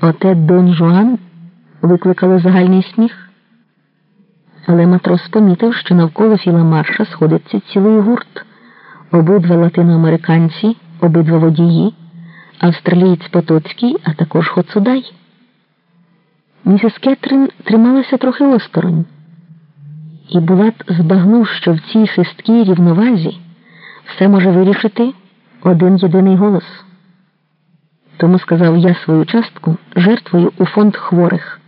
Оте Дон Жуан викликало загальний сміх. Але матрос помітив, що навколо Філа Марша сходиться цілий гурт. Обидва латиноамериканці, обидва водії, австралієць Потоцький, а також Хоцудай. Місіс Кетрин трималася трохи осторонь. І Булат збагнув, що в цій хисткій рівновазі все може вирішити один єдиний голос. Тому сказав я свою частку жертвою у фонд хворих.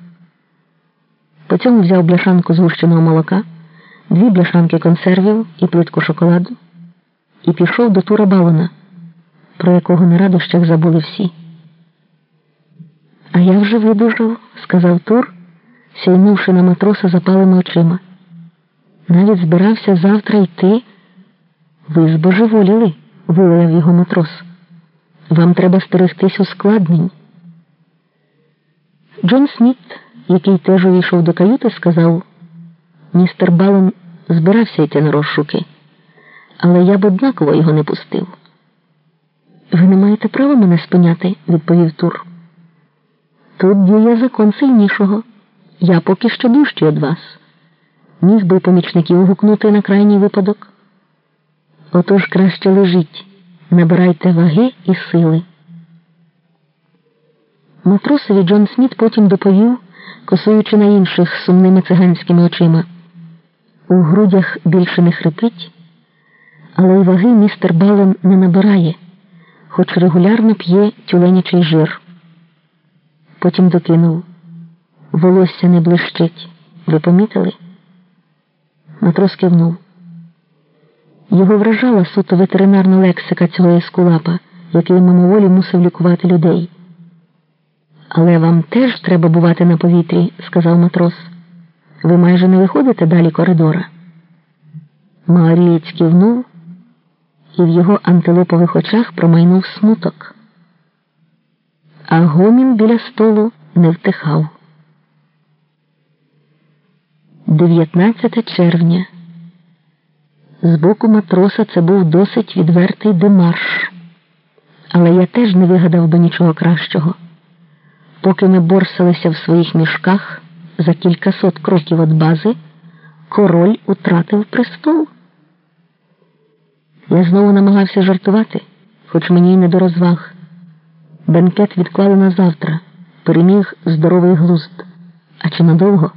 По цьому взяв бляшанку згущеного молока, дві бляшанки консервів і плитку шоколаду і пішов до Тура Балона, про якого на радощах забули всі. А я вже видужав, сказав Тур, сяйнувши на матроса запалими очима. Навіть збирався завтра йти. Ви збожеволіли, вилаяв його матрос. Вам треба стерегтись ускладнень. Джон Сміт, який теж увійшов до каюти, сказав, містер Балон збирався йти на розшуки, але я б однаково його не пустив. Ви не маєте права мене спиняти, відповів Тур. Тут діє закон сильнішого. Я поки що дужчий від вас. Міг би помічників гукнути на крайній випадок. Отож краще лежіть, набирайте ваги і сили. Матросові Джон Сміт потім доповів, косуючи на інших сумними циганськими очима. У грудях більше не хрипить, але й ваги містер Бален не набирає, хоч регулярно п'є тюленячий жир. Потім докинув. Волосся не блищить. Ви помітили? Матрос кивнув. Його вражала суто ветеринарна лексика цього ескулапа, який мимоволі мусив лікувати людей. Але вам теж треба бувати на повітрі, сказав матрос. Ви майже не виходите далі коридора. Маорієць кивнув, і в його антилопових очах промайнув смуток. А гомін біля столу не втихав. 19 червня. З боку матроса це був досить відвертий демарш. Але я теж не вигадав би нічого кращого. Поки ми борсалися в своїх мішках за кількасот кроків від бази, король утратив престол. Я знову намагався жартувати, хоч мені й не до розваг. Бенкет відклали на завтра, переміг здоровий глузд. А чи надовго?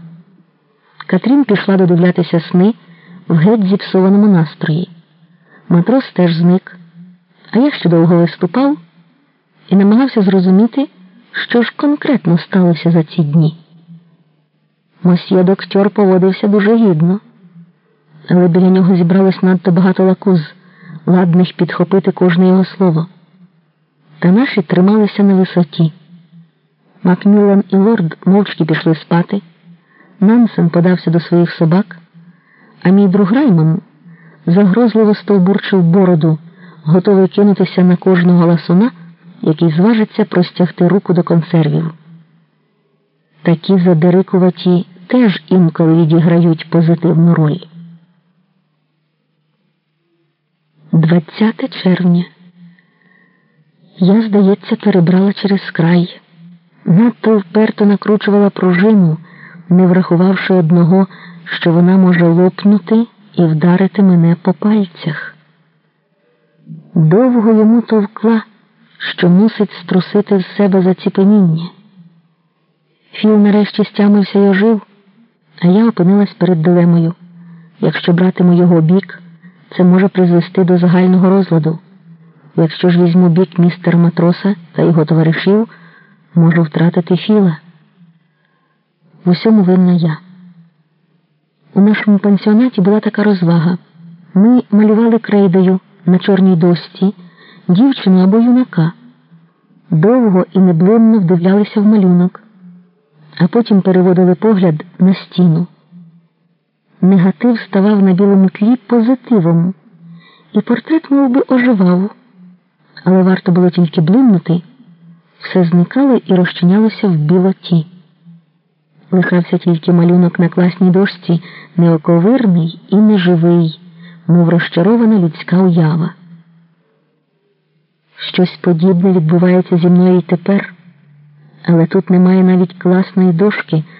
Катрін пішла додивлятися сни в геть зіпсованому настрої. Матрос теж зник, а я ще довго виступав і намагався зрозуміти, що ж конкретно сталося за ці дні. Мосьє доктор поводився дуже гідно, але біля нього зібралось надто багато лакуз, ладних підхопити кожне його слово. Та наші трималися на висоті. Макміллан і лорд мовчки пішли спати. Нансен подався до своїх собак, а мій друг Раймон загрозливо стовбурчив бороду, готовий кинутися на кожного ласуна, який зважиться простягти руку до консервів. Такі задирикуваті теж інколи відіграють позитивну роль. 20 червня. Я, здається, перебрала через край. Надто вперто накручувала пружину не врахувавши одного, що вона може лопнути і вдарити мене по пальцях. Довго йому товкла, що мусить струсити з себе заціпеніння. Філ нарешті стямився й ожив, а я опинилась перед дилемою. Якщо братиму його бік, це може призвести до загального розладу. Якщо ж візьму бік містера матроса та його товаришів, можу втратити Філа. В усьому винна я. У нашому пансіонаті була така розвага. Ми малювали крейдою на чорній дошці дівчину або юнака, довго і неблинно вдивлялися в малюнок, а потім переводили погляд на стіну. Негатив ставав на білому тлі позитивом, і портрет мов би, оживав, але варто було тільки блимнути, все зникало і розчинялося в білоті. Лишався тільки малюнок на класній дошці, неоковирний і неживий, мов розчарована людська уява. Щось подібне відбувається зі мною і тепер, Але тут немає навіть класної дошки.